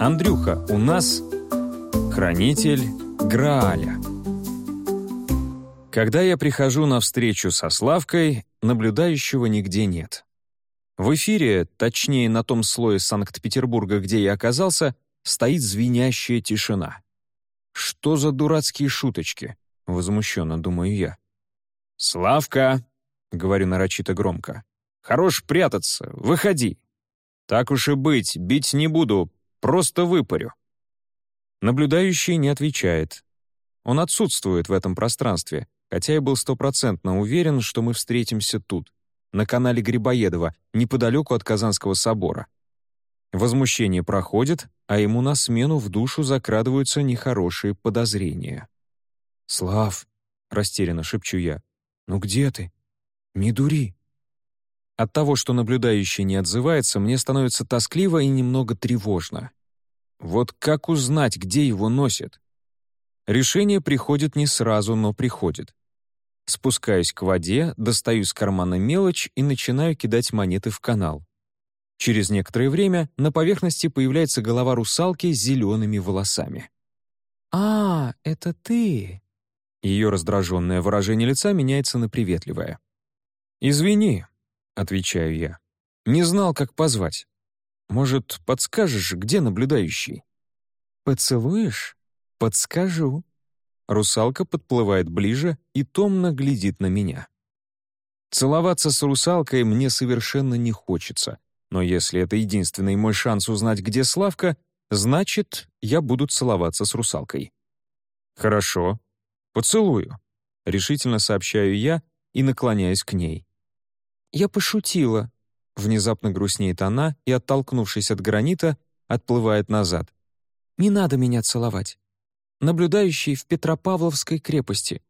Андрюха, у нас хранитель Грааля. Когда я прихожу на встречу со Славкой, наблюдающего нигде нет. В эфире, точнее на том слое Санкт-Петербурга, где я оказался, стоит звенящая тишина. «Что за дурацкие шуточки?» — возмущенно думаю я. «Славка!» — говорю нарочито громко. «Хорош прятаться, выходи!» «Так уж и быть, бить не буду, просто выпарю». Наблюдающий не отвечает. Он отсутствует в этом пространстве, хотя я был стопроцентно уверен, что мы встретимся тут, на канале Грибоедова, неподалеку от Казанского собора. Возмущение проходит, а ему на смену в душу закрадываются нехорошие подозрения. «Слав», — растерянно шепчу я, — «ну где ты? Не дури». От того, что наблюдающий не отзывается, мне становится тоскливо и немного тревожно. Вот как узнать, где его носят? Решение приходит не сразу, но приходит. Спускаюсь к воде, достаю из кармана мелочь и начинаю кидать монеты в канал. Через некоторое время на поверхности появляется голова русалки с зелеными волосами. «А, это ты!» Ее раздраженное выражение лица меняется на приветливое. «Извини», — отвечаю я. «Не знал, как позвать. Может, подскажешь, где наблюдающий?» «Поцелуешь? Подскажу». Русалка подплывает ближе и томно глядит на меня. Целоваться с русалкой мне совершенно не хочется, но если это единственный мой шанс узнать, где Славка, значит, я буду целоваться с русалкой. «Хорошо. Поцелую», — решительно сообщаю я и наклоняюсь к ней. «Я пошутила», — внезапно грустнеет она и, оттолкнувшись от гранита, отплывает назад. «Не надо меня целовать. Наблюдающий в Петропавловской крепости.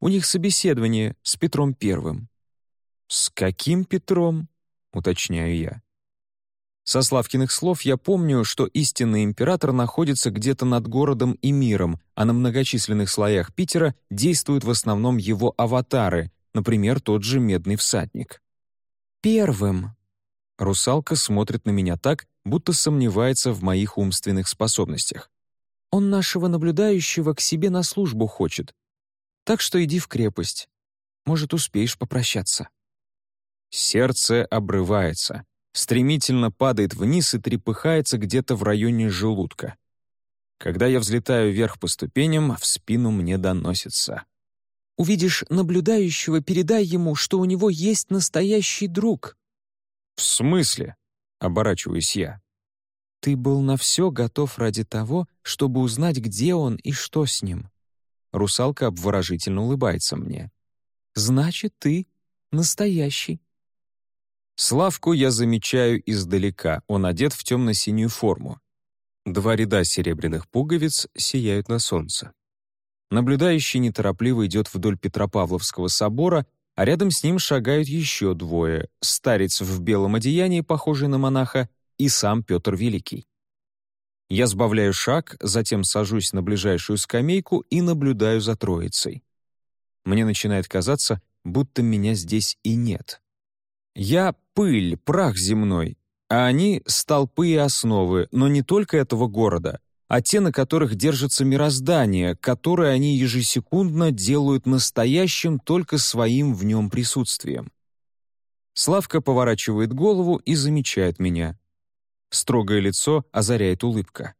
У них собеседование с Петром Первым». «С каким Петром?» — уточняю я. Со Славкиных слов я помню, что истинный император находится где-то над городом и миром, а на многочисленных слоях Питера действуют в основном его аватары, например, тот же Медный всадник. «Первым». Русалка смотрит на меня так, будто сомневается в моих умственных способностях. «Он нашего наблюдающего к себе на службу хочет. Так что иди в крепость. Может, успеешь попрощаться». Сердце обрывается стремительно падает вниз и трепыхается где-то в районе желудка. Когда я взлетаю вверх по ступеням, в спину мне доносится. «Увидишь наблюдающего, передай ему, что у него есть настоящий друг». «В смысле?» — оборачиваюсь я. «Ты был на все готов ради того, чтобы узнать, где он и что с ним». Русалка обворожительно улыбается мне. «Значит, ты настоящий». Славку я замечаю издалека, он одет в темно-синюю форму. Два ряда серебряных пуговиц сияют на солнце. Наблюдающий неторопливо идет вдоль Петропавловского собора, а рядом с ним шагают еще двое — старец в белом одеянии, похожий на монаха, и сам Петр Великий. Я сбавляю шаг, затем сажусь на ближайшую скамейку и наблюдаю за троицей. Мне начинает казаться, будто меня здесь и нет. Я — пыль, прах земной, а они — столпы и основы, но не только этого города, а те, на которых держится мироздание, которое они ежесекундно делают настоящим только своим в нем присутствием. Славка поворачивает голову и замечает меня. Строгое лицо озаряет улыбка.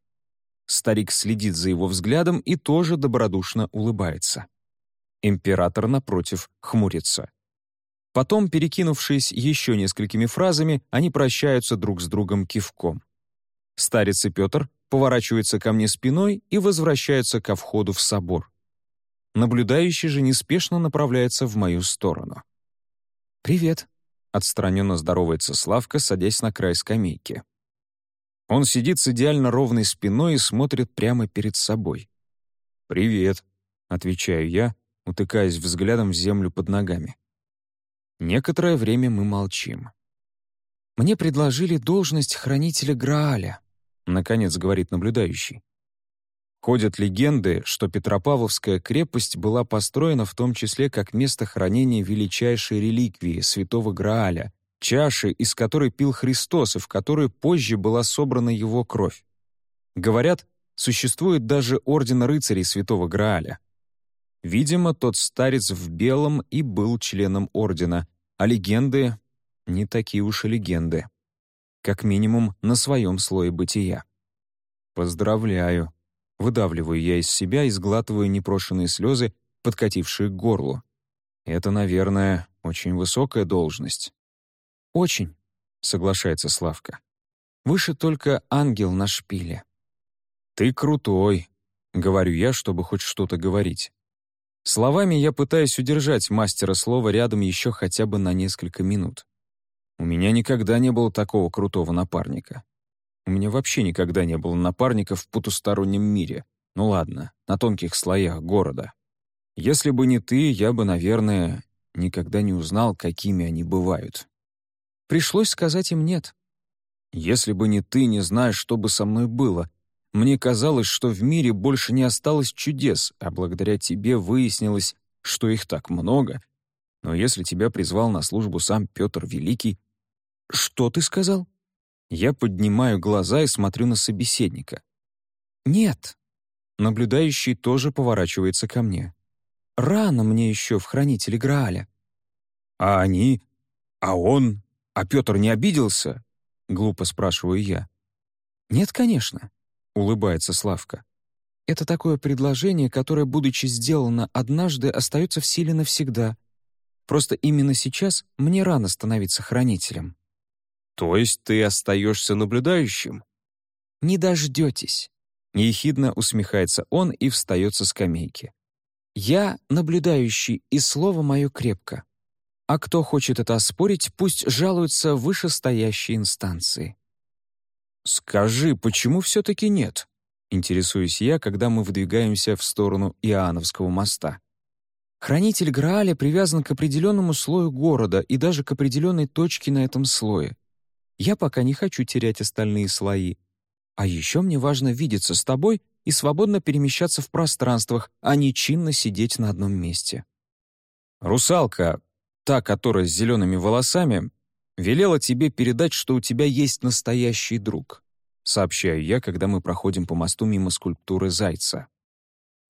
Старик следит за его взглядом и тоже добродушно улыбается. Император, напротив, хмурится. Потом, перекинувшись еще несколькими фразами, они прощаются друг с другом кивком. Старец и Петр поворачиваются ко мне спиной и возвращаются ко входу в собор. Наблюдающий же неспешно направляется в мою сторону. «Привет», — отстраненно здоровается Славка, садясь на край скамейки. Он сидит с идеально ровной спиной и смотрит прямо перед собой. «Привет», — отвечаю я, утыкаясь взглядом в землю под ногами. Некоторое время мы молчим. «Мне предложили должность хранителя Грааля», — наконец говорит наблюдающий. Ходят легенды, что Петропавловская крепость была построена в том числе как место хранения величайшей реликвии святого Грааля, чаши, из которой пил Христос и в которой позже была собрана его кровь. Говорят, существует даже орден рыцарей Святого Грааля. Видимо, тот старец в белом и был членом ордена, а легенды — не такие уж и легенды. Как минимум, на своем слое бытия. «Поздравляю», — выдавливаю я из себя и сглатываю непрошенные слезы, подкатившие к горлу. «Это, наверное, очень высокая должность». «Очень», — соглашается Славка. «Выше только ангел на шпиле». «Ты крутой», — говорю я, чтобы хоть что-то говорить. Словами я пытаюсь удержать мастера слова рядом еще хотя бы на несколько минут. У меня никогда не было такого крутого напарника. У меня вообще никогда не было напарника в потустороннем мире. Ну ладно, на тонких слоях города. Если бы не ты, я бы, наверное, никогда не узнал, какими они бывают. Пришлось сказать им «нет». Если бы не ты, не знаешь, что бы со мной было. Мне казалось, что в мире больше не осталось чудес, а благодаря тебе выяснилось, что их так много. Но если тебя призвал на службу сам Петр Великий... Что ты сказал? Я поднимаю глаза и смотрю на собеседника. «Нет». Наблюдающий тоже поворачивается ко мне. «Рано мне еще в хранителе Грааля». «А они? А он? А Петр не обиделся?» Глупо спрашиваю я. «Нет, конечно», — улыбается Славка. «Это такое предложение, которое, будучи сделано однажды, остается в силе навсегда. Просто именно сейчас мне рано становиться хранителем». «То есть ты остаешься наблюдающим?» «Не дождетесь», — ехидно усмехается он и встает со скамейки. «Я наблюдающий, и слово мое крепко. А кто хочет это оспорить, пусть жалуется в вышестоящей инстанции». «Скажи, почему все-таки нет?» — интересуюсь я, когда мы выдвигаемся в сторону Иоанновского моста. Хранитель Грааля привязан к определенному слою города и даже к определенной точке на этом слое. Я пока не хочу терять остальные слои. А еще мне важно видеться с тобой и свободно перемещаться в пространствах, а не чинно сидеть на одном месте. «Русалка, та, которая с зелеными волосами, велела тебе передать, что у тебя есть настоящий друг», сообщаю я, когда мы проходим по мосту мимо скульптуры зайца.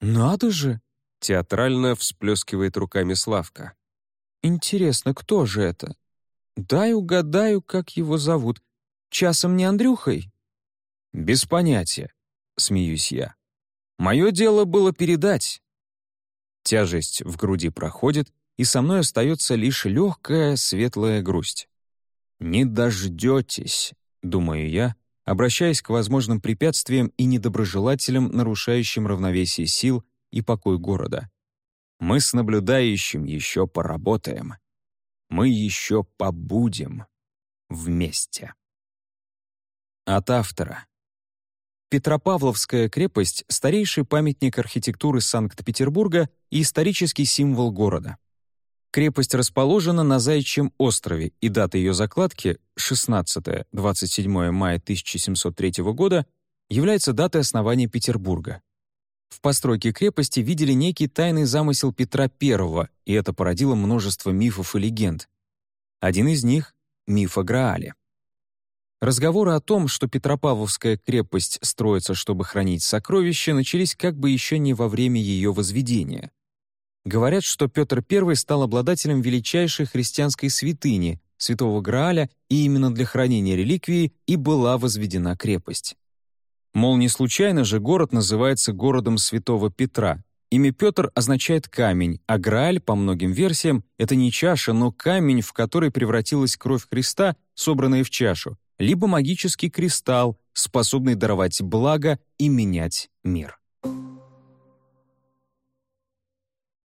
«Надо же!» — театрально всплескивает руками Славка. «Интересно, кто же это? Дай угадаю, как его зовут. Часом не Андрюхой?» «Без понятия», — смеюсь я. «Мое дело было передать». Тяжесть в груди проходит, и со мной остается лишь легкая светлая грусть. «Не дождетесь», — думаю я, обращаясь к возможным препятствиям и недоброжелателям, нарушающим равновесие сил и покой города. Мы с наблюдающим еще поработаем мы еще побудем вместе. От автора. Петропавловская крепость — старейший памятник архитектуры Санкт-Петербурга и исторический символ города. Крепость расположена на Заячьем острове, и дата ее закладки, 16-27 мая 1703 года, является датой основания Петербурга. В постройке крепости видели некий тайный замысел Петра I, и это породило множество мифов и легенд. Один из них — миф о Граале. Разговоры о том, что Петропавловская крепость строится, чтобы хранить сокровища, начались как бы еще не во время ее возведения. Говорят, что Петр I стал обладателем величайшей христианской святыни, святого Грааля, и именно для хранения реликвии и была возведена крепость. Мол, не случайно же город называется городом Святого Петра. Имя Петр означает «камень», а Грааль, по многим версиям, это не чаша, но камень, в который превратилась кровь Христа, собранная в чашу, либо магический кристалл, способный даровать благо и менять мир.